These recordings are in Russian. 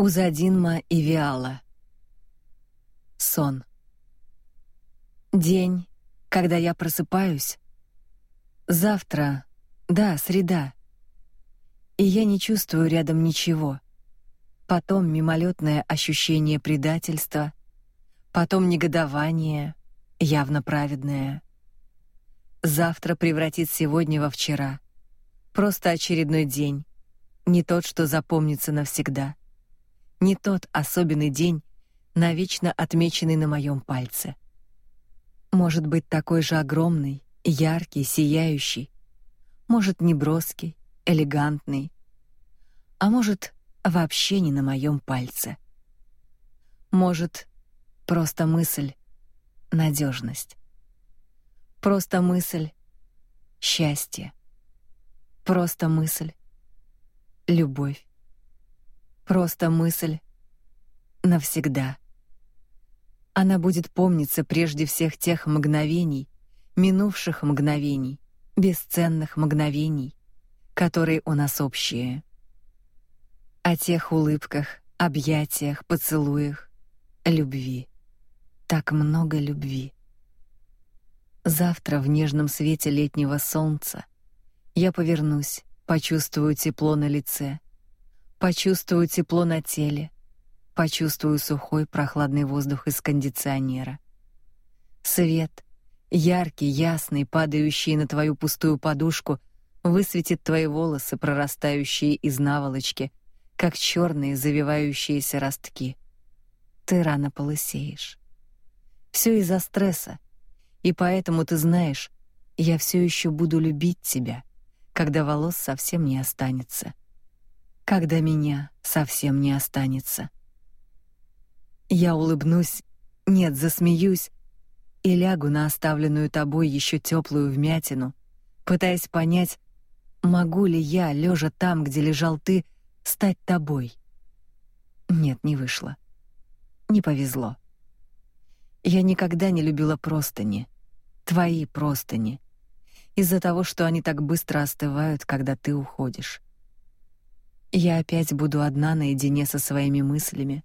Узадинма и Виала. Сон. День, когда я просыпаюсь. Завтра, да, среда. И я не чувствую рядом ничего. Потом мимолетное ощущение предательства, потом негодование, явно праведное. Завтра превратит сегодня во вчера. Просто очередной день, не тот, что запомнится навсегда не тот особенный день, навечно отмеченный на моем пальце. Может быть, такой же огромный, яркий, сияющий. Может, не броский, элегантный. А может, вообще не на моем пальце. Может, просто мысль надежность. Просто мысль счастье. Просто мысль любовь. Просто мысль навсегда. Она будет помниться прежде всех тех мгновений, минувших мгновений, бесценных мгновений, которые у нас общие. О тех улыбках, объятиях, поцелуях, любви. Так много любви. Завтра в нежном свете летнего солнца я повернусь, почувствую тепло на лице, Почувствую тепло на теле, почувствую сухой прохладный воздух из кондиционера. Свет, яркий, ясный, падающий на твою пустую подушку, высветит твои волосы, прорастающие из наволочки, как черные завивающиеся ростки. Ты рано полысеешь. Все из-за стресса. И поэтому ты знаешь, я все еще буду любить тебя, когда волос совсем не останется когда меня совсем не останется. Я улыбнусь, нет, засмеюсь и лягу на оставленную тобой еще теплую вмятину, пытаясь понять, могу ли я, лежа там, где лежал ты, стать тобой. Нет, не вышло. Не повезло. Я никогда не любила простыни, твои простыни, из-за того, что они так быстро остывают, когда ты уходишь. Я опять буду одна наедине со своими мыслями,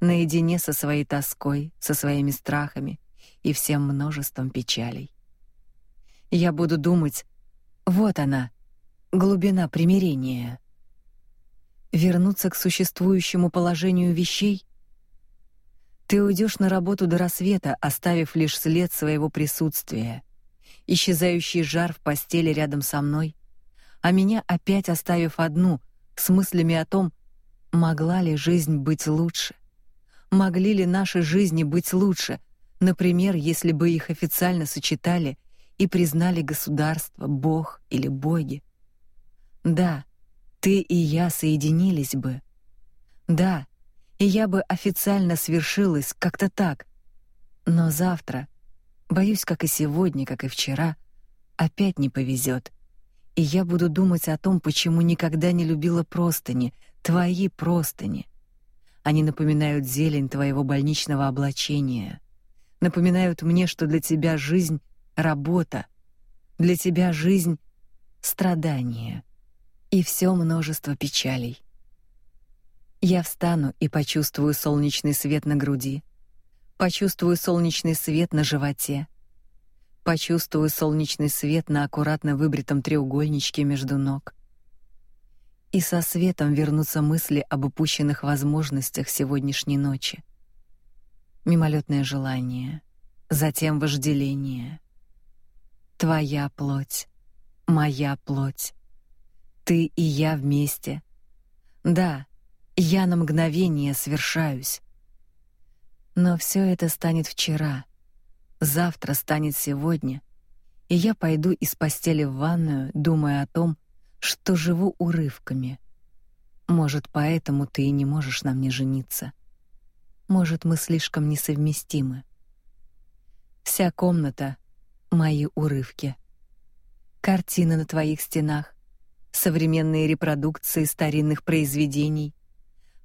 наедине со своей тоской, со своими страхами и всем множеством печалей. Я буду думать: вот она, глубина примирения. Вернуться к существующему положению вещей. Ты уйдешь на работу до рассвета, оставив лишь след своего присутствия, исчезающий жар в постели рядом со мной, а меня опять оставив одну с мыслями о том, могла ли жизнь быть лучше. Могли ли наши жизни быть лучше, например, если бы их официально сочетали и признали государство, Бог или боги? Да, ты и я соединились бы. Да, и я бы официально свершилась как-то так. Но завтра, боюсь, как и сегодня, как и вчера, опять не повезет и я буду думать о том, почему никогда не любила простыни, твои простыни. Они напоминают зелень твоего больничного облачения, напоминают мне, что для тебя жизнь работа, для тебя жизнь страдание и все множество печалей. Я встану и почувствую солнечный свет на груди, почувствую солнечный свет на животе, Почувствую солнечный свет на аккуратно выбритом треугольничке между ног. И со светом вернутся мысли об упущенных возможностях сегодняшней ночи. Мимолетное желание, затем вожделение. Твоя плоть, моя плоть. Ты и я вместе. Да, я на мгновение свершаюсь. Но все это станет вчера — Завтра станет сегодня, и я пойду из постели в ванную, думая о том, что живу урывками. Может, поэтому ты и не можешь на мне жениться. Может, мы слишком несовместимы. Вся комната мои урывки. Картины на твоих стенах, современные репродукции старинных произведений,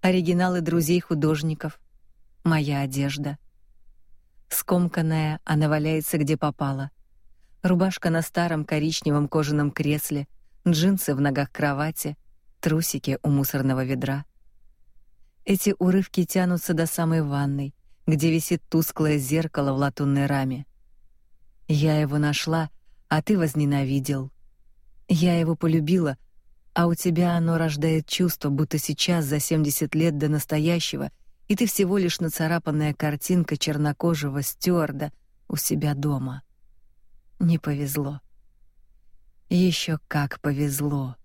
оригиналы друзей художников, моя одежда — Скомканная, она валяется где попало. Рубашка на старом коричневом кожаном кресле, джинсы в ногах кровати, трусики у мусорного ведра. Эти урывки тянутся до самой ванной, где висит тусклое зеркало в латунной раме. Я его нашла, а ты возненавидел. Я его полюбила, а у тебя оно рождает чувство, будто сейчас за 70 лет до настоящего, и ты всего лишь нацарапанная картинка чернокожего стюарда у себя дома. Не повезло. Еще как повезло.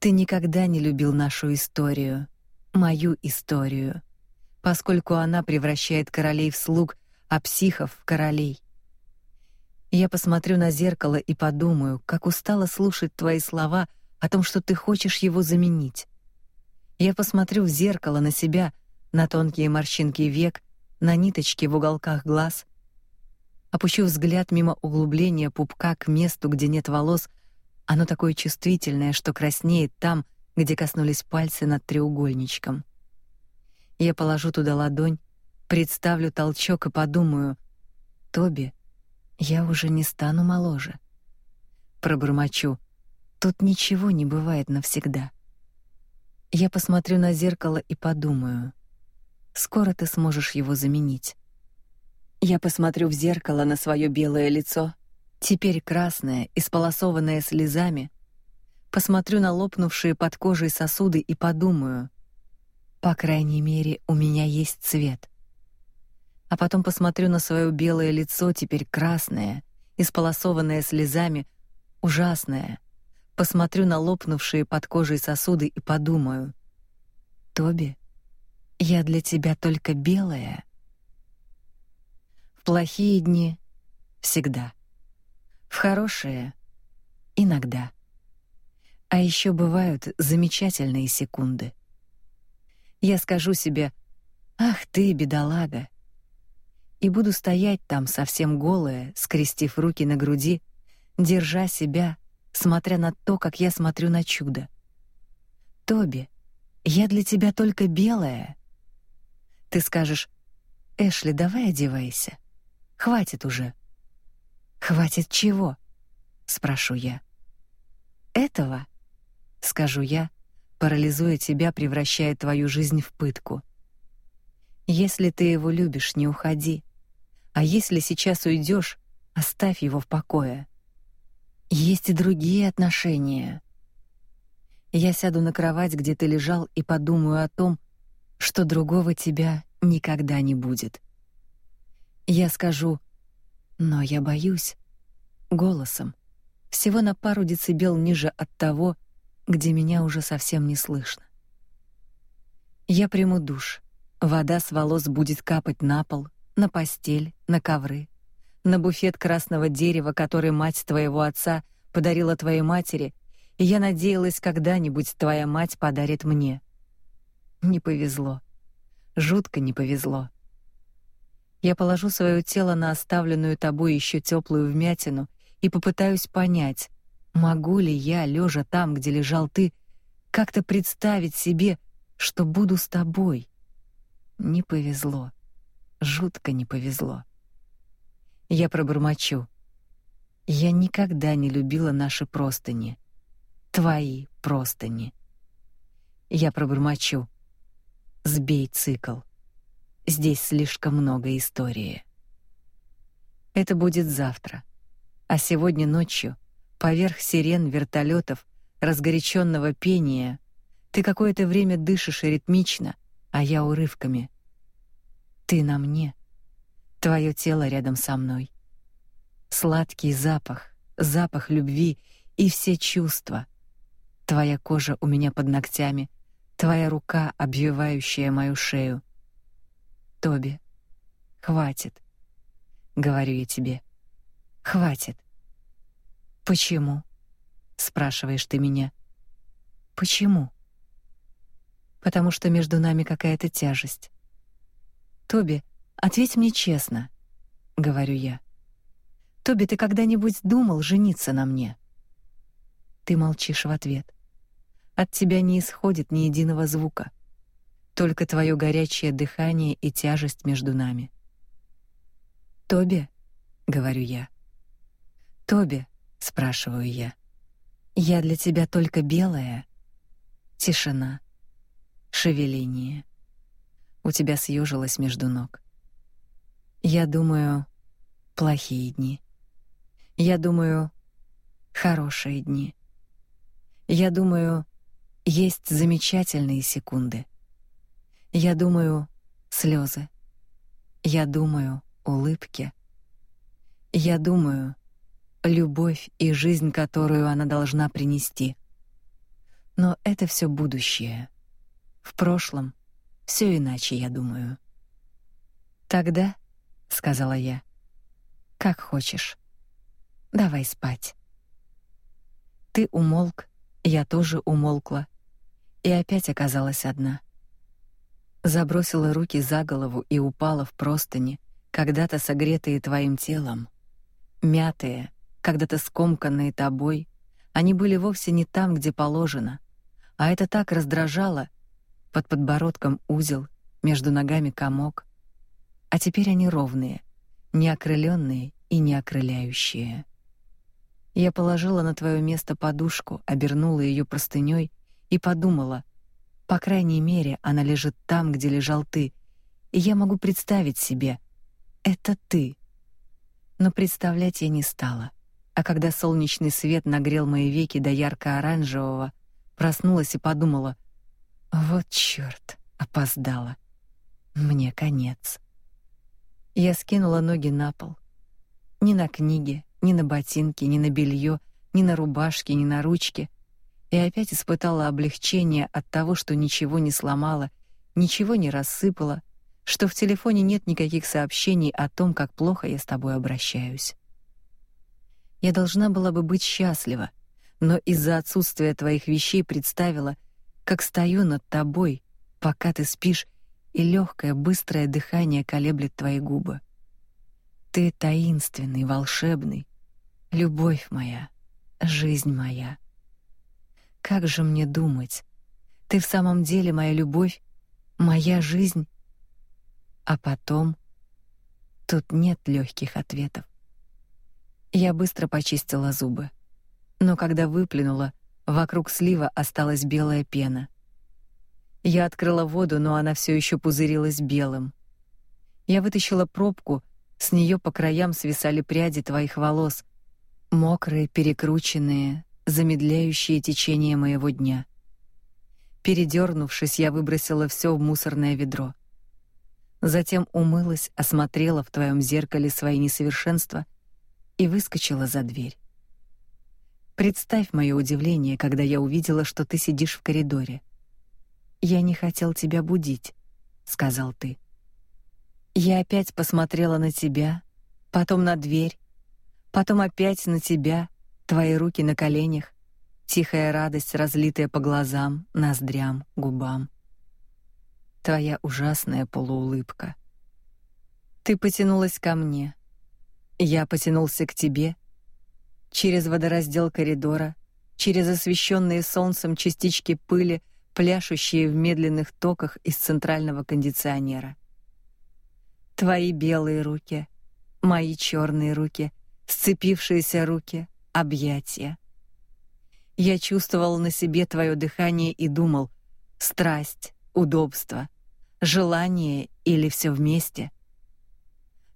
Ты никогда не любил нашу историю, мою историю, поскольку она превращает королей в слуг, а психов в королей. Я посмотрю на зеркало и подумаю, как устала слушать твои слова о том, что ты хочешь его заменить. Я посмотрю в зеркало на себя, на тонкие морщинки век, на ниточки в уголках глаз. Опущу взгляд мимо углубления пупка к месту, где нет волос. Оно такое чувствительное, что краснеет там, где коснулись пальцы над треугольничком. Я положу туда ладонь, представлю толчок и подумаю: Тоби, я уже не стану моложе. Пробормочу: Тут ничего не бывает навсегда. Я посмотрю на зеркало и подумаю: скоро ты сможешь его заменить. Я посмотрю в зеркало на свое белое лицо, теперь красное, исполосованное слезами. Посмотрю на лопнувшие под кожей сосуды и подумаю: по крайней мере, у меня есть цвет. А потом посмотрю на свое белое лицо, теперь красное, исполосованное слезами, ужасное посмотрю на лопнувшие под кожей сосуды и подумаю: Тоби, я для тебя только белая. В плохие дни всегда. В хорошие иногда. А еще бывают замечательные секунды. Я скажу себе: "Ах ты, бедолага". И буду стоять там совсем голая, скрестив руки на груди, держа себя смотря на то, как я смотрю на чудо. Тоби, я для тебя только белая. Ты скажешь: "Эшли, давай одевайся. Хватит уже". Хватит чего? спрошу я. Этого, скажу я, парализуя тебя, превращая твою жизнь в пытку. Если ты его любишь, не уходи. А если сейчас уйдешь, оставь его в покое. Есть и другие отношения. Я сяду на кровать, где ты лежал, и подумаю о том, что другого тебя никогда не будет. Я скажу: "Но я боюсь" голосом, всего на пару децибел ниже от того, где меня уже совсем не слышно. Я приму душ. Вода с волос будет капать на пол, на постель, на ковры на буфет красного дерева, который мать твоего отца подарила твоей матери, и я надеялась, когда-нибудь твоя мать подарит мне. Не повезло. Жутко не повезло. Я положу свое тело на оставленную тобой еще теплую вмятину и попытаюсь понять, могу ли я, лежа там, где лежал ты, как-то представить себе, что буду с тобой. Не повезло. Жутко не повезло. Я пробормочу. Я никогда не любила наши простыни. Твои простыни. Я пробормочу. Сбей цикл. Здесь слишком много истории. Это будет завтра. А сегодня ночью, поверх сирен вертолетов, разгоряченного пения, ты какое-то время дышишь ритмично, а я урывками. Ты на мне — Твое тело рядом со мной. Сладкий запах, запах любви и все чувства. Твоя кожа у меня под ногтями, твоя рука, обвивающая мою шею. Тоби, хватит. Говорю я тебе. Хватит. Почему? спрашиваешь ты меня. Почему? Потому что между нами какая-то тяжесть. Тоби, Ответь мне честно, говорю я. Тоби, ты когда-нибудь думал жениться на мне? Ты молчишь в ответ. От тебя не исходит ни единого звука, только твое горячее дыхание и тяжесть между нами. Тоби, говорю я. Тоби, спрашиваю я. Я для тебя только белая. Тишина, шевеление, У тебя съежилось между ног. Я думаю, плохие дни. Я думаю, хорошие дни. Я думаю, есть замечательные секунды. Я думаю, слезы. Я думаю, улыбки. Я думаю, любовь и жизнь, которую она должна принести. Но это все будущее. В прошлом все иначе, я думаю. Тогда, сказала я. Как хочешь. Давай спать. Ты умолк, я тоже умолкла, и опять оказалась одна. Забросила руки за голову и упала в простыни, когда-то согретые твоим телом, мятые, когда-то скомканные тобой, они были вовсе не там, где положено, а это так раздражало. Под подбородком узел, между ногами комок, а теперь они ровные, не окрыленные и не окрыляющие. Я положила на твое место подушку, обернула ее простыней и подумала: по крайней мере, она лежит там, где лежал ты, и я могу представить себе, это ты. Но представлять я не стала а когда солнечный свет нагрел мои веки до ярко-оранжевого, проснулась и подумала: вот чёрт, опоздала. Мне конец. Я скинула ноги на пол. Ни на книги, ни на ботинки, ни на белье, ни на рубашки, ни на ручки. И опять испытала облегчение от того, что ничего не сломала, ничего не рассыпала, что в телефоне нет никаких сообщений о том, как плохо я с тобой обращаюсь. Я должна была бы быть счастлива, но из-за отсутствия твоих вещей представила, как стою над тобой, пока ты спишь, и легкое, быстрое дыхание колеблет твои губы. Ты таинственный, волшебный, любовь моя, жизнь моя. Как же мне думать? Ты в самом деле моя любовь, моя жизнь. А потом тут нет легких ответов. Я быстро почистила зубы. Но когда выплюнула, вокруг слива осталась белая пена. Я открыла воду, но она все еще пузырилась белым. Я вытащила пробку, с нее по краям свисали пряди твоих волос, мокрые, перекрученные, замедляющие течение моего дня. Передернувшись, я выбросила все в мусорное ведро. Затем умылась, осмотрела в твоем зеркале свои несовершенства и выскочила за дверь. Представь мое удивление, когда я увидела, что ты сидишь в коридоре. Я не хотел тебя будить, сказал ты. Я опять посмотрела на тебя, потом на дверь, потом опять на тебя, твои руки на коленях, тихая радость, разлитая по глазам, ноздрям, губам. Твоя ужасная полуулыбка. Ты потянулась ко мне, я потянулся к тебе через водораздел коридора, через освещенные солнцем частички пыли, пляшущие в медленных токах из центрального кондиционера. Твои белые руки, мои черные руки, сцепившиеся руки, объятия. Я чувствовал на себе твое дыхание и думал: страсть, удобство, желание или все вместе.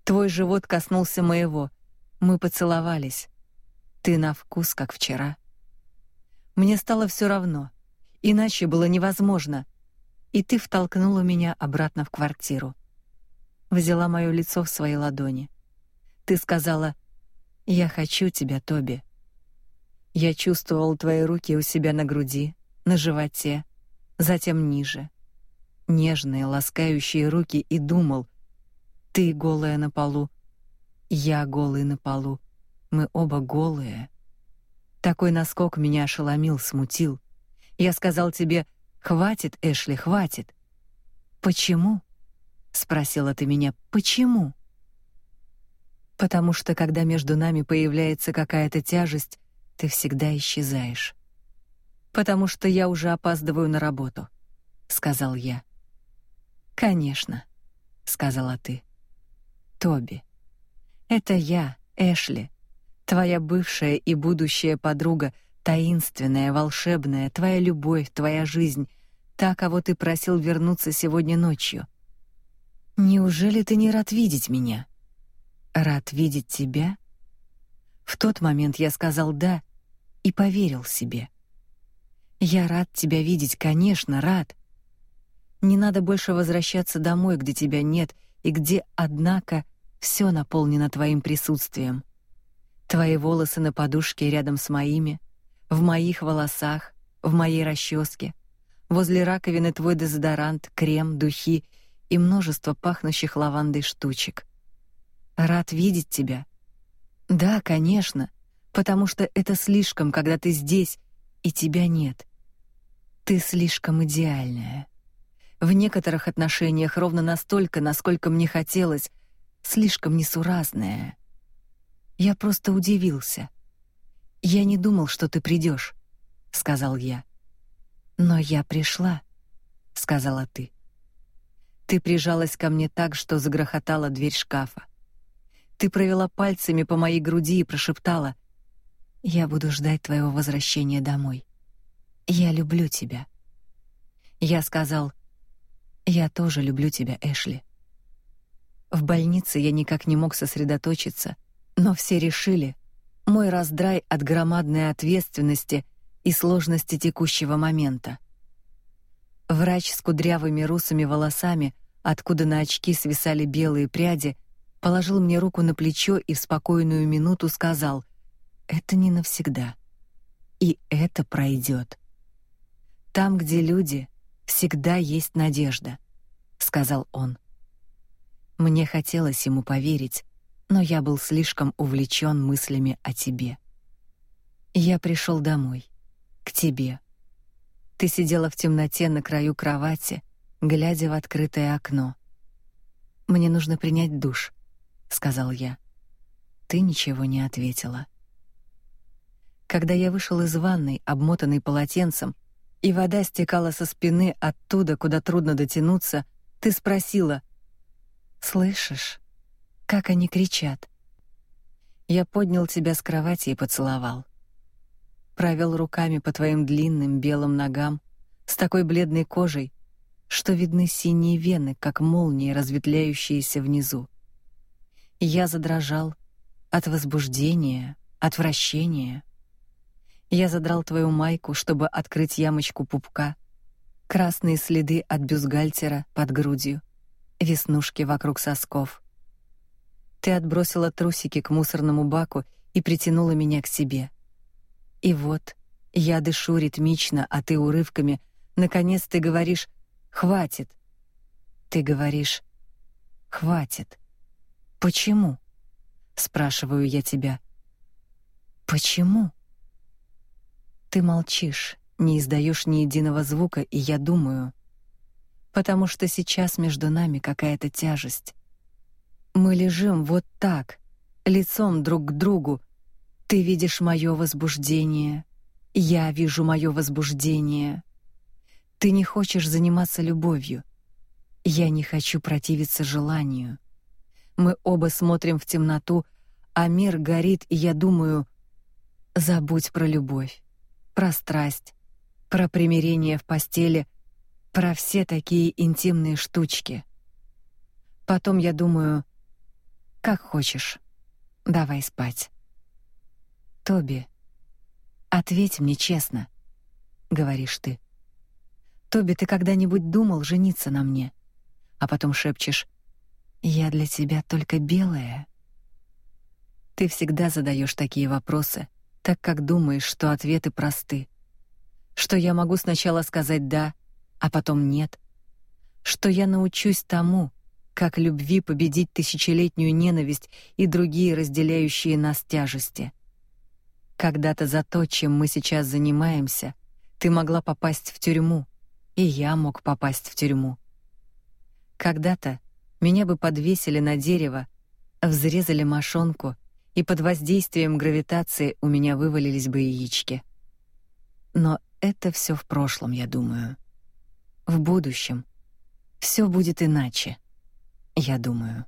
Твой живот коснулся моего. Мы поцеловались. Ты на вкус, как вчера. Мне стало все равно. Иначе было невозможно. И ты втолкнула меня обратно в квартиру. Взяла моё лицо в свои ладони. Ты сказала: "Я хочу тебя, Тоби". Я чувствовал твои руки у себя на груди, на животе, затем ниже. Нежные, ласкающие руки и думал: ты голая на полу, я голый на полу. Мы оба голые. Такой наскок меня ошеломил, смутил. Я сказал тебе: "Хватит, Эшли, хватит". Почему? спросила ты меня. Почему? Потому что когда между нами появляется какая-то тяжесть, ты всегда исчезаешь. Потому что я уже опаздываю на работу, сказал я. Конечно, сказала ты. Тоби. Это я, Эшли, твоя бывшая и будущая подруга, таинственная, волшебная, твоя любовь, твоя жизнь, та, кого ты просил вернуться сегодня ночью. Неужели ты не рад видеть меня? Рад видеть тебя? В тот момент я сказал да и поверил себе. Я рад тебя видеть, конечно, рад. Не надо больше возвращаться домой, где тебя нет и где, однако, все наполнено твоим присутствием. Твои волосы на подушке рядом с моими, в моих волосах, в моей расческе. Возле раковины твой дезодорант, крем, духи и множество пахнущих лавандой штучек. Рад видеть тебя. Да, конечно, потому что это слишком, когда ты здесь и тебя нет. Ты слишком идеальная. В некоторых отношениях ровно настолько, насколько мне хотелось, слишком несуразная. Я просто удивился. Я не думал, что ты придешь, сказал я. Но я пришла, сказала ты. Ты прижалась ко мне так, что загрохотала дверь шкафа. Ты провела пальцами по моей груди и прошептала: "Я буду ждать твоего возвращения домой. Я люблю тебя". Я сказал: "Я тоже люблю тебя, Эшли". В больнице я никак не мог сосредоточиться, но все решили, мой раздрай от громадной ответственности и сложности текущего момента. Врач с кудрявыми русыми волосами, откуда на очки свисали белые пряди, положил мне руку на плечо и в спокойную минуту сказал: "Это не навсегда. И это пройдет. Там, где люди, всегда есть надежда", сказал он. Мне хотелось ему поверить, но я был слишком увлечен мыслями о тебе. Я пришел домой, к тебе. Ты сидела в темноте на краю кровати, глядя в открытое окно. Мне нужно принять душ, сказал я. Ты ничего не ответила. Когда я вышел из ванной, обмотанный полотенцем, и вода стекала со спины оттуда, куда трудно дотянуться, ты спросила: "Слышишь?" Как они кричат. Я поднял тебя с кровати и поцеловал. Провел руками по твоим длинным белым ногам с такой бледной кожей, что видны синие вены, как молнии, разветвляющиеся внизу. Я задрожал от возбуждения, отвращения. Я задрал твою майку, чтобы открыть ямочку пупка, красные следы от бюстгальтера под грудью, веснушки вокруг сосков. Ты отбросила трусики к мусорному баку и притянула меня к себе. И вот, я дышу ритмично, а ты урывками, наконец ты говоришь: "Хватит". Ты говоришь: "Хватит". Почему? спрашиваю я тебя. Почему? Ты молчишь, не издаешь ни единого звука, и я думаю, потому что сейчас между нами какая-то тяжесть. Мы лежим вот так, лицом друг к другу. Ты видишь мое возбуждение, я вижу мое возбуждение. Ты не хочешь заниматься любовью. Я не хочу противиться желанию. Мы оба смотрим в темноту, а мир горит, и я думаю: забудь про любовь, про страсть, про примирение в постели, про все такие интимные штучки. Потом я думаю: как хочешь. Давай спать. Тоби, ответь мне честно, говоришь ты. Тоби, ты когда-нибудь думал жениться на мне? А потом шепчешь: "Я для тебя только белая". Ты всегда задаешь такие вопросы, так как думаешь, что ответы просты. Что я могу сначала сказать да, а потом нет. Что я научусь тому, как любви победить тысячелетнюю ненависть и другие разделяющие нас тяжести. Когда-то за то, чем мы сейчас занимаемся, ты могла попасть в тюрьму, и я мог попасть в тюрьму. Когда-то меня бы подвесили на дерево, взрезали мошонку, и под воздействием гравитации у меня вывалились бы яички. Но это все в прошлом, я думаю. В будущем все будет иначе я думаю.